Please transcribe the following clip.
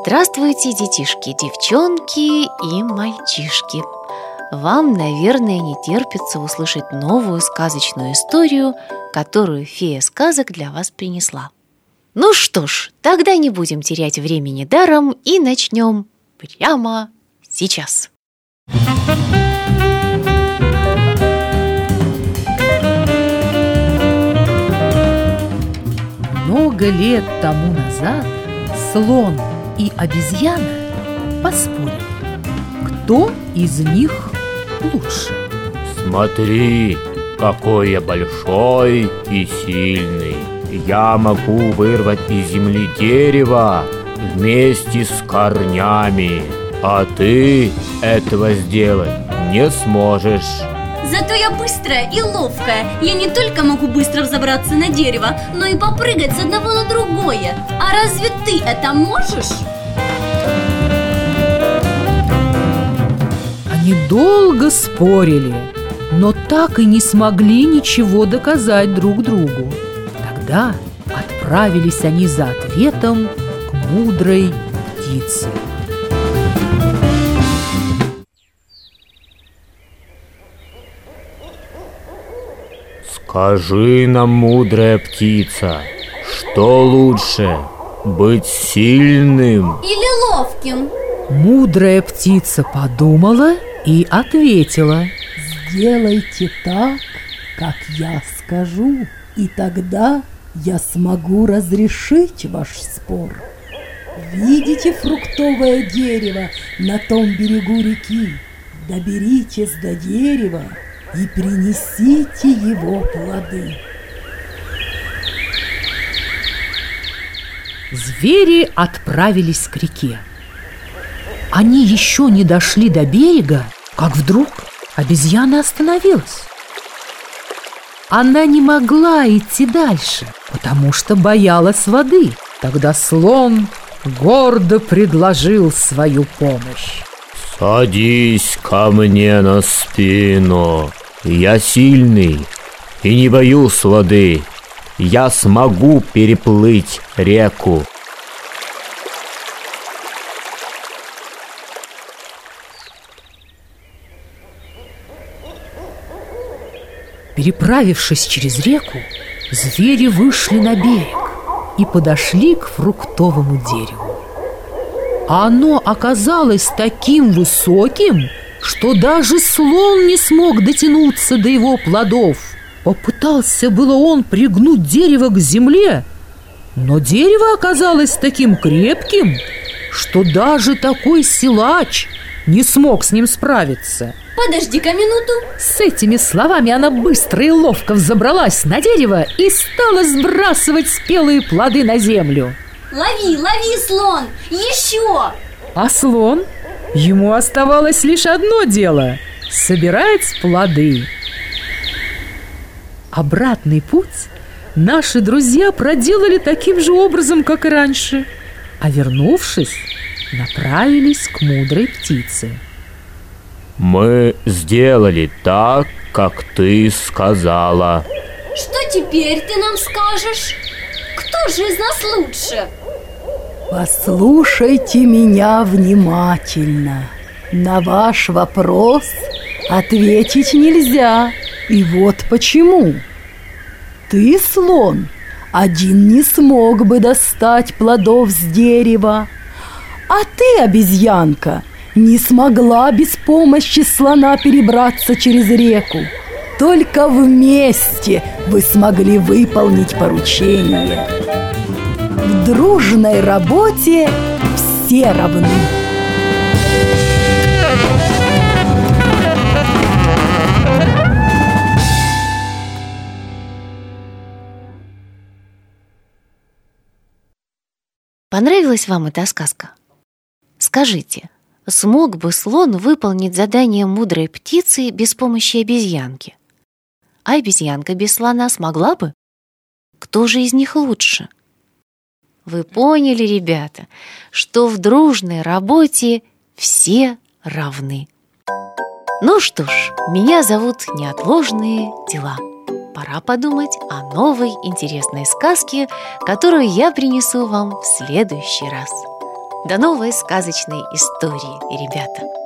Здравствуйте, детишки, девчонки и мальчишки! Вам, наверное, не терпится услышать новую сказочную историю, которую фея сказок для вас принесла. Ну что ж, тогда не будем терять времени даром и начнем прямо сейчас. Много лет тому назад слон и обезьяна поспорили, кто из них лучше. Смотри, какой я большой и сильный. Я могу вырвать из земли дерево вместе с корнями, а ты этого сделать не сможешь. Зато я быстрая и ловкая Я не только могу быстро взобраться на дерево Но и попрыгать с одного на другое А разве ты это можешь? Они долго спорили, но так и не смогли ничего доказать друг другу. Тогда отправились они за ответом к мудрой птице. Скажи нам, мудрая птица, что лучше, быть сильным Или ловким? Мудрая птица подумала и ответила. Сделайте так, как я скажу, и тогда я смогу разрешить ваш спор. Видите фруктовое дерево на том берегу реки? Доберитесь до дерева и принесите его плоды. Звери отправились к реке. Они еще не дошли до берега, как вдруг обезьяна остановилась. Она не могла идти дальше, потому что боялась воды. Тогда слон гордо предложил свою помощь. Садись ко мне на спину. Я сильный и не боюсь воды. Я смогу переплыть реку. Переправившись через реку, звери вышли на берег и подошли к фруктовому дереву. А оно оказалось таким высоким, что даже слон не смог дотянуться до его плодов. Попытался было он пригнуть дерево к земле, но дерево оказалось таким крепким, что даже такой силач не смог с ним справиться. Подожди-ка минуту С этими словами она быстро и ловко взобралась на дерево и стала сбрасывать спелые плоды на землю. Лови, лови, слон! Еще! А слон? Ему оставалось лишь одно дело – собирать плоды. Обратный путь наши друзья проделали таким же образом, как и раньше, а вернувшись, направились к мудрой птице. Мы сделали так, как ты сказала. Что теперь ты нам скажешь? Кто же из нас лучше? Послушайте меня внимательно. На ваш вопрос ответить нельзя. И вот почему. Ты, слон, один не смог бы достать плодов с дерева. А ты, обезьянка, не смогла без помощи слона перебраться через реку. Только вместе вы смогли выполнить поручение. В дружной работе все равны. Понравилась вам эта сказка? Скажите, смог бы слон выполнить задание мудрой птицы без помощи обезьянки? А обезьянка без слона смогла бы? Кто же из них лучше? Вы поняли, ребята, что в дружной работе все равны. Ну что ж, меня зовут Неотложные дела. Пора подумать о новой интересной сказке, которую я принесу вам в следующий раз. До новой сказочной истории, ребята!